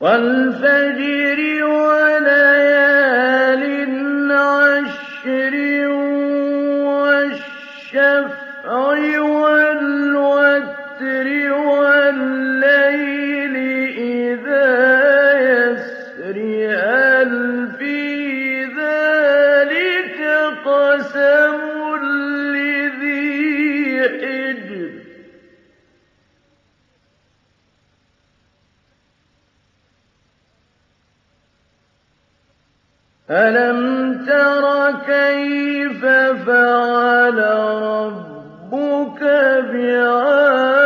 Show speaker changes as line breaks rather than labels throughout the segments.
وَالْفَجْرِ وَلَيَالٍ أَلَمْ تَرَ كَيْفَ فَعَلَ رَبُّكَ بِعَادٍ؟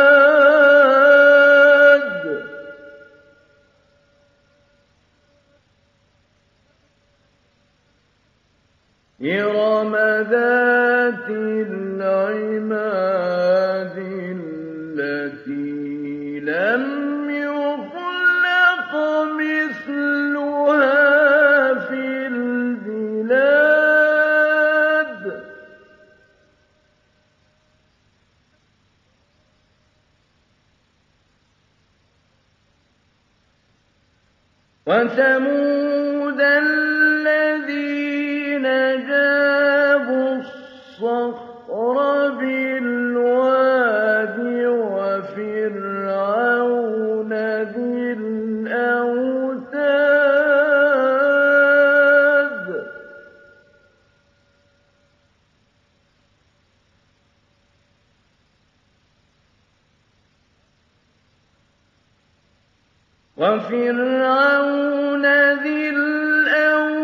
إِرَمَ ذَاتِ الْعِمَادِ الَّتِي لَمْ وَثَمُودَ الَّذِينَ وَفِرْعَوْنَ ذِي الْأَوْتَادِ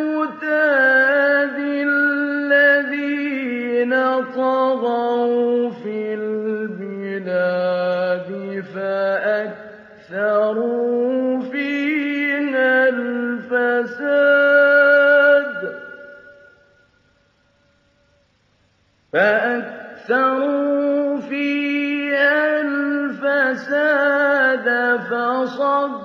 الَّذِينَ طَغَوْا فِي الْبِلَادِ فَأَكْثَرُوا فِيهَا الْفَسَادَ فَصَبَّ عَلَيْهِمْ رَبُّكَ سَوْطَ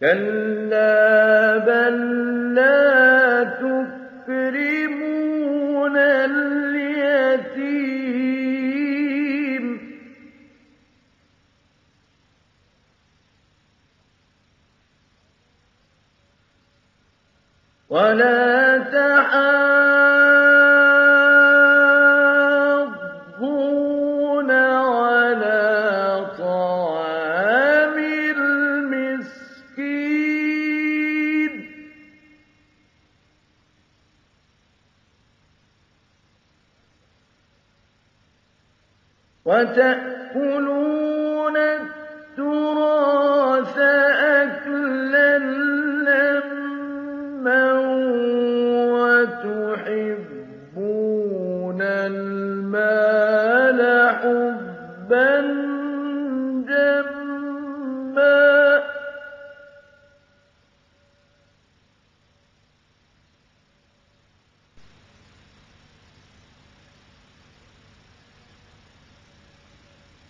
كَلَّا بَل لَّا تُكْرِمُونَ الْيَتِيمَ وَلَا تَحَاضُّونَ وَتَأْكُلُونَ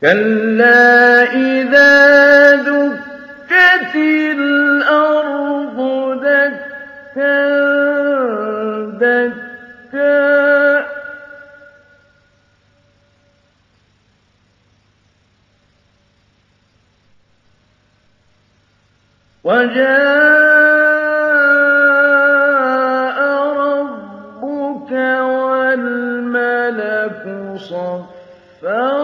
كَلَّا إِذَا دُكَّتِ الْأَرْضُ دَكًّا دَكًّا وَجَاءَ رَبُّكَ وَالْمَلَكُ صَفًّا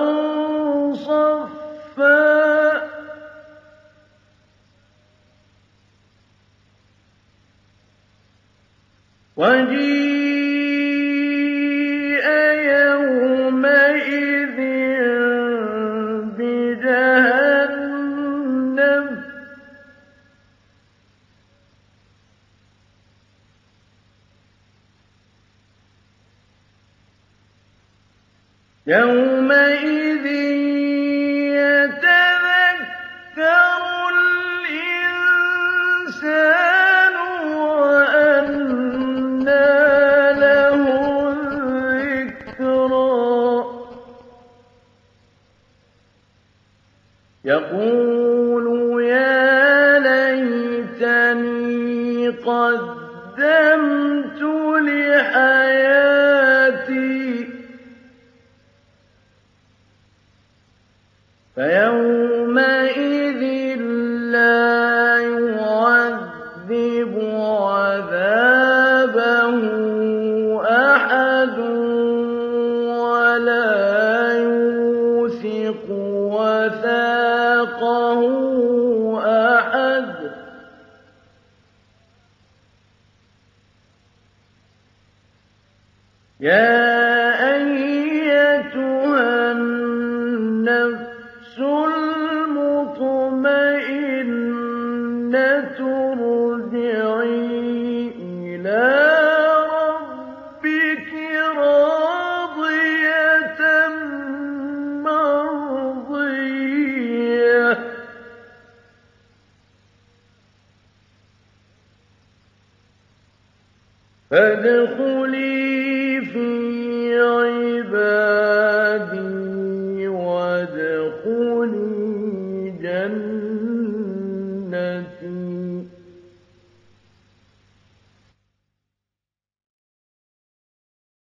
وَجِيءَ يَوْمَئِذٍ يَوْمَئِذٍ يَقُولُ يَا لَيْتَنِي قَدَّمْتُ لِحَيَاتِي فَيَوْمَئِذٍ وَثَاقَهُ أَحَدٌ. يَا فَادْخُلِي